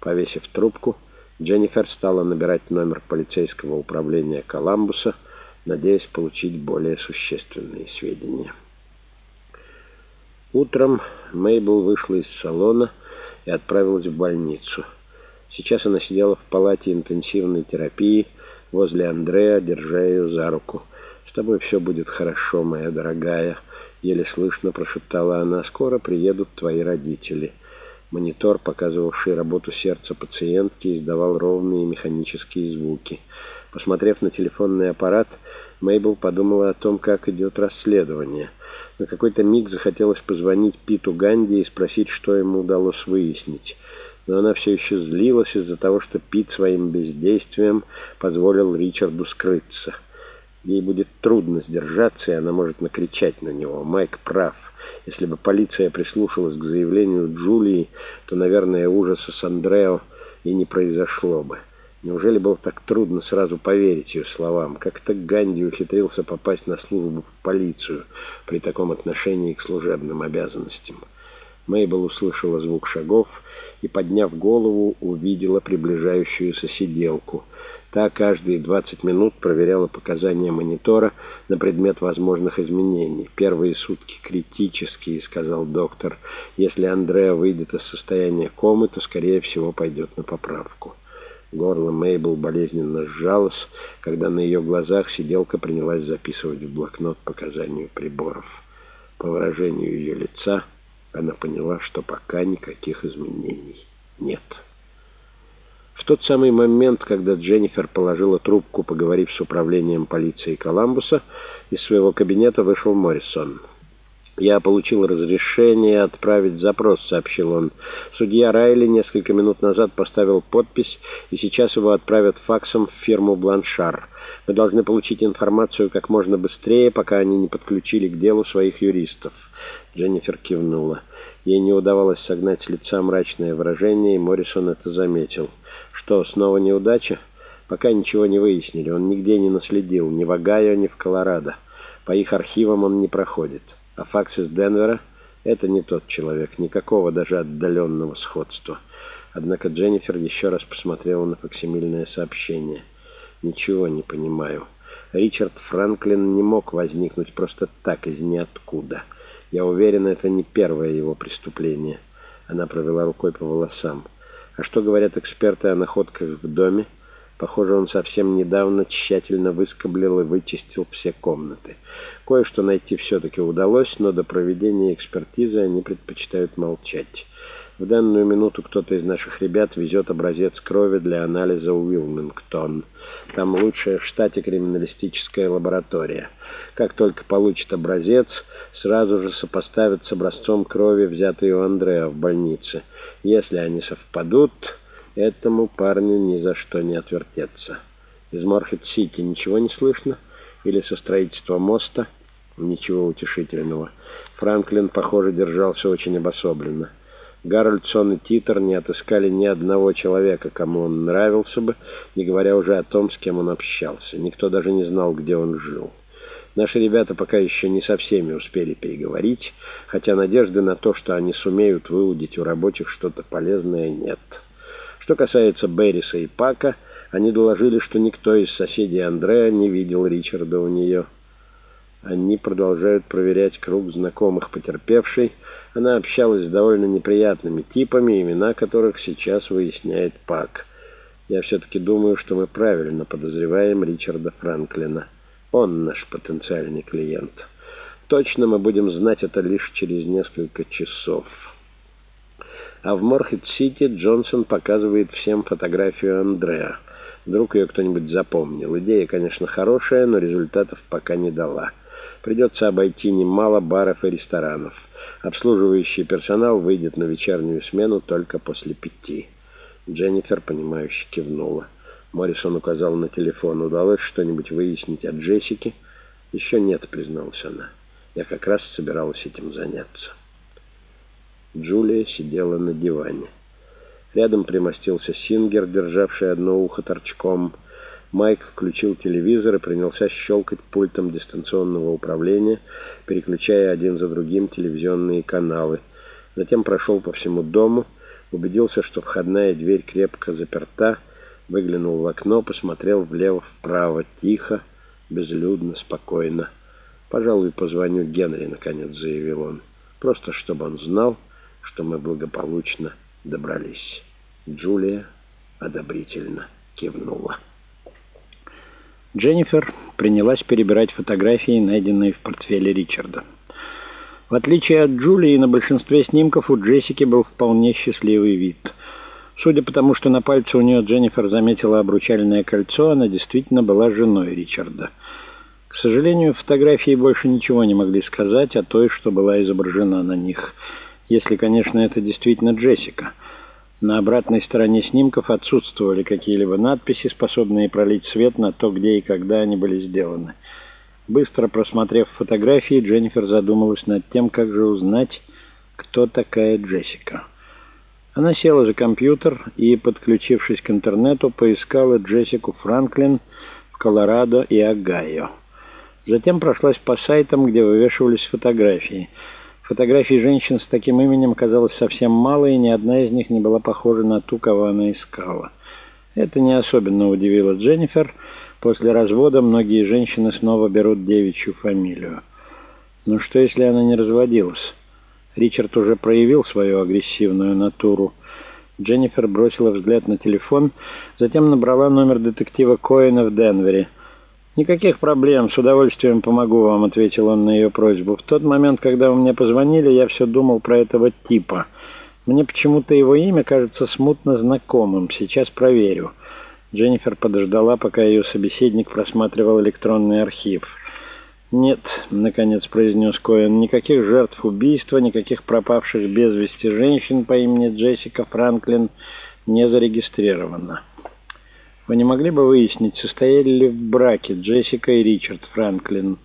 Повесив трубку, Дженнифер стала набирать номер полицейского управления Коламбуса, надеясь получить более существенные сведения. Утром Мейбл вышла из салона и отправилась в больницу. Сейчас она сидела в палате интенсивной терапии возле Андрея, держа ее за руку. «С тобой все будет хорошо, моя дорогая», — еле слышно прошептала она. «Скоро приедут твои родители». Монитор, показывавший работу сердца пациентки, издавал ровные механические звуки. Посмотрев на телефонный аппарат, Мейбл подумала о том, как идет расследование. На какой-то миг захотелось позвонить Питу Ганди и спросить, что ему удалось выяснить. Но она все еще злилась из-за того, что Пит своим бездействием позволил Ричарду скрыться. Ей будет трудно сдержаться, и она может накричать на него. Майк прав. Если бы полиция прислушалась к заявлению Джулии, то, наверное, ужаса с Андрео и не произошло бы. Неужели было так трудно сразу поверить ее словам? Как-то Ганди ухитрился попасть на службу в полицию при таком отношении к служебным обязанностям. Мейбл услышала звук шагов и, подняв голову, увидела приближающуюся сиделку — Та каждые 20 минут проверяла показания монитора на предмет возможных изменений. «Первые сутки критические», — сказал доктор. «Если Андреа выйдет из состояния комы, то, скорее всего, пойдет на поправку». Горло Мейбл болезненно сжалось, когда на ее глазах сиделка принялась записывать в блокнот показания приборов. По выражению ее лица она поняла, что пока никаких изменений нет. В тот самый момент, когда Дженнифер положила трубку, поговорив с управлением полиции Коламбуса, из своего кабинета вышел Моррисон. «Я получил разрешение отправить запрос», — сообщил он. «Судья Райли несколько минут назад поставил подпись, и сейчас его отправят факсом в фирму «Бланшар». Мы должны получить информацию как можно быстрее, пока они не подключили к делу своих юристов». Дженнифер кивнула. Ей не удавалось согнать с лица мрачное выражение, и Моррисон это заметил. Что, снова неудача? Пока ничего не выяснили. Он нигде не наследил, ни в Огайо, ни в Колорадо. По их архивам он не проходит. А факс из Денвера — это не тот человек, никакого даже отдаленного сходства. Однако Дженнифер еще раз посмотрела на факсимильное сообщение. «Ничего не понимаю. Ричард Франклин не мог возникнуть просто так, из ниоткуда. Я уверена, это не первое его преступление». Она провела рукой по волосам. А что говорят эксперты о находках в доме? Похоже, он совсем недавно тщательно выскоблил и вычистил все комнаты. Кое-что найти все-таки удалось, но до проведения экспертизы они предпочитают молчать. В данную минуту кто-то из наших ребят везет образец крови для анализа в Уилмингтон. Там лучшая в штате криминалистическая лаборатория. Как только получит образец, сразу же сопоставят с образцом крови, взятой у Андрея в больнице. Если они совпадут, этому парню ни за что не отвертеться. Из Морхет-Сити ничего не слышно? Или со строительства моста? Ничего утешительного. Франклин, похоже, держался очень обособленно. Гарольдсон и Титер не отыскали ни одного человека, кому он нравился бы, не говоря уже о том, с кем он общался. Никто даже не знал, где он жил. Наши ребята пока еще не со всеми успели переговорить, хотя надежды на то, что они сумеют выудить у рабочих что-то полезное, нет. Что касается Берриса и Пака, они доложили, что никто из соседей Андрея не видел Ричарда у нее. Они продолжают проверять круг знакомых потерпевшей. Она общалась с довольно неприятными типами, имена которых сейчас выясняет Пак. Я все-таки думаю, что мы правильно подозреваем Ричарда Франклина. Он наш потенциальный клиент. Точно мы будем знать это лишь через несколько часов. А в Морхед-Сити Джонсон показывает всем фотографию Андреа. Вдруг ее кто-нибудь запомнил. Идея, конечно, хорошая, но результатов пока не дала. Придется обойти немало баров и ресторанов. Обслуживающий персонал выйдет на вечернюю смену только после пяти. Дженнифер, понимающе кивнула. Моррисон указал на телефон. «Удалось что-нибудь выяснить о Джессике?» «Еще нет», — призналась она. «Я как раз собиралась этим заняться». Джулия сидела на диване. Рядом примостился Сингер, державший одно ухо торчком. Майк включил телевизор и принялся щелкать пультом дистанционного управления, переключая один за другим телевизионные каналы. Затем прошел по всему дому, убедился, что входная дверь крепко заперта, выглянул в окно, посмотрел влево-вправо, тихо, безлюдно, спокойно. «Пожалуй, позвоню Генри», — наконец заявил он. «Просто чтобы он знал, что мы благополучно добрались». Джулия одобрительно кивнула. Дженнифер принялась перебирать фотографии, найденные в портфеле Ричарда. В отличие от Джулии, на большинстве снимков у Джессики был вполне счастливый вид. Судя по тому, что на пальце у нее Дженнифер заметила обручальное кольцо, она действительно была женой Ричарда. К сожалению, фотографии больше ничего не могли сказать о той, что была изображена на них. Если, конечно, это действительно Джессика. На обратной стороне снимков отсутствовали какие-либо надписи, способные пролить свет на то, где и когда они были сделаны. Быстро просмотрев фотографии, Дженнифер задумалась над тем, как же узнать, кто такая Джессика. Она села за компьютер и, подключившись к интернету, поискала Джессику Франклин в Колорадо и Огайо. Затем прошлась по сайтам, где вывешивались фотографии – Фотографий женщин с таким именем оказалось совсем мало, и ни одна из них не была похожа на ту, кого она искала. Это не особенно удивило Дженнифер. После развода многие женщины снова берут девичью фамилию. Но что, если она не разводилась? Ричард уже проявил свою агрессивную натуру. Дженнифер бросила взгляд на телефон, затем набрала номер детектива Коэна в Денвере – «Никаких проблем, с удовольствием помогу вам», — ответил он на ее просьбу. «В тот момент, когда вы мне позвонили, я все думал про этого типа. Мне почему-то его имя кажется смутно знакомым. Сейчас проверю». Дженнифер подождала, пока ее собеседник просматривал электронный архив. «Нет», — наконец произнес Коэн, — «никаких жертв убийства, никаких пропавших без вести женщин по имени Джессика Франклин не зарегистрировано». Вы не могли бы выяснить, состояли ли в браке Джессика и Ричард Франклин?